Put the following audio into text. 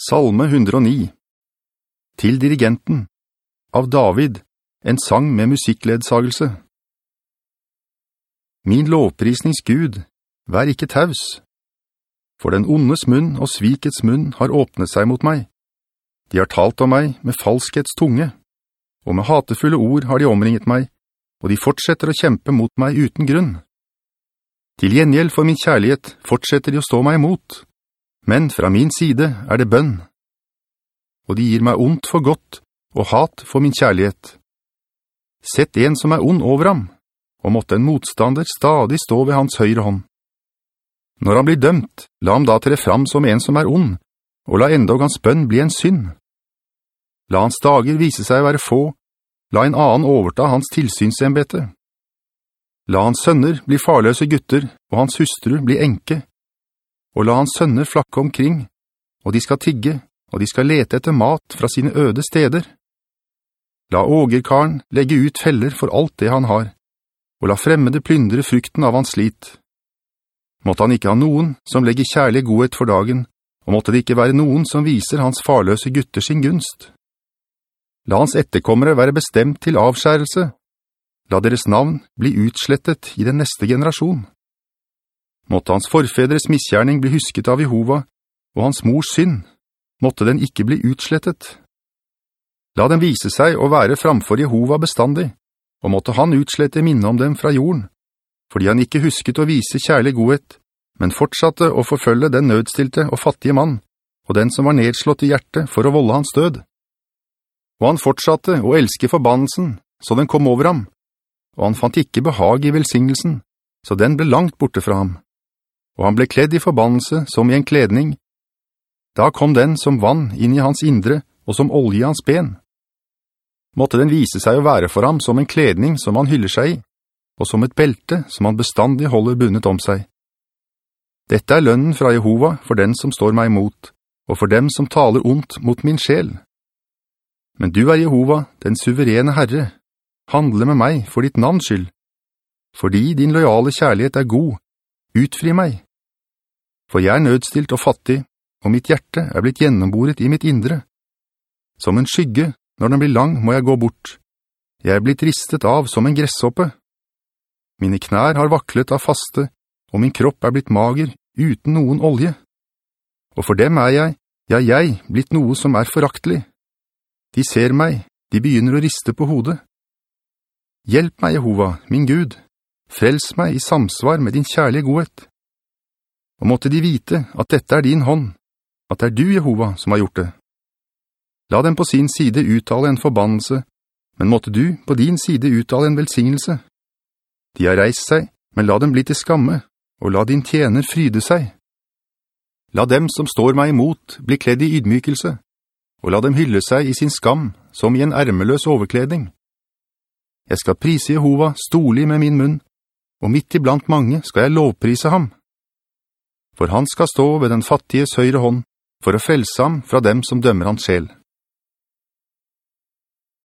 Salme 109 Til dirigenten Av David En sang med musikkledsagelse Min lovprisnings Gud, vær ikke taus. For den ondes munn og svikets munn har åpnet seg mot meg. De har talt om meg med falskhets tunge, og med hatefulle ord har de omringet meg, og de fortsetter å kjempe mot meg uten grunn. Til gjengjeld for min kjærlighet fortsetter de å stå meg imot men fra min side er det bønn. Og de gir meg ondt for godt, og hat for min kjærlighet. Sett en som er ond over ham, og måtte en motstander stadig stå ved hans høyre hånd. Når han blir dømt, la ham da tre fram som en som er ond, og la endog hans bønn bli en synd. La hans dager vise seg å være få, la en annen overta hans tilsynsembete. La hans sønner bli farløse gutter, og hans hustru bli enke og la hans sønner flakke omkring, og de skal tigge, og de skal lete etter mat fra sine øde steder. La ågerkaren legge ut feller for alt det han har, og la fremmede plyndre frukten av hans slit. Måtte han ikke ha noen som legger kjærlig godhet for dagen, og måtte det ikke være noen som viser hans farløse gutter sin gunst. La hans etterkommere være bestemt til avskjærelse. La deres navn bli utslettet i den neste generasjon. Måtte hans forfedres misgjerning bli husket av Jehova, og hans mors synd, måtte den ikke bli utslettet. La den vise seg å være framfor Jehova bestandig, og måtte han utslette minne om dem fra jorden, fordi han ikke husket å vise kjærlig godhet, men fortsatte å forfølge den nødstilte og fattige mann, og den som var nedslått i hjertet for å volde hans død. Og han fortsatte å elske forbannelsen, så den kom over ham, og han fant ikke behag i velsignelsen, så den ble langt borte fra ham og han ble kledd i forbannelse som i en kledning. Da kom den som vann inn i hans indre, og som olje i hans ben. Måtte den vise seg å være for ham som en kledning som han hyller seg i, og som et belte som han bestandig holder bunnet om seg. Dette er lønnen fra Jehova for den som står meg imot, og for dem som taler ondt mot min sjel. Men du er Jehova, den suverene Herre. Handle med meg for ditt navns skyld. Fordi din lojale kjærlighet er god, utfri meg, for jeg er nødstilt og fattig, og mitt hjerte er blitt gjennomboret i mitt indre. Som en skygge, når den blir lang, må jeg gå bort. Jeg er blitt ristet av som en gresshoppe. Mine knær har vaklet av faste, og min kropp er blitt mager, uten noen olje. Og for dem er jeg, ja jeg, blitt noe som er foraktelig. De ser meg, de begynner å riste på hodet. Hjelp meg, Jehova, min Gud. Frels meg i samsvar med din kjærlige godhet og måtte de vite at dette er din hånd, at det er du, Jehova, som har gjort det. La dem på sin side uttale en forbannelse, men måtte du på din side uttale en velsignelse. De har reist seg, men la dem bli til skamme, og la din tjener fryde seg. La dem som står meg imot bli kledd i ydmykelse, og la dem hylle seg i sin skam, som i en ærmeløs overkledning. Jeg skal prise Jehova stolig med min munn, og midt iblant mange skal jeg lovprise ham for han skal stå ved den fattiges høyre hånd, for å frelse ham fra dem som dømmer hans sjel.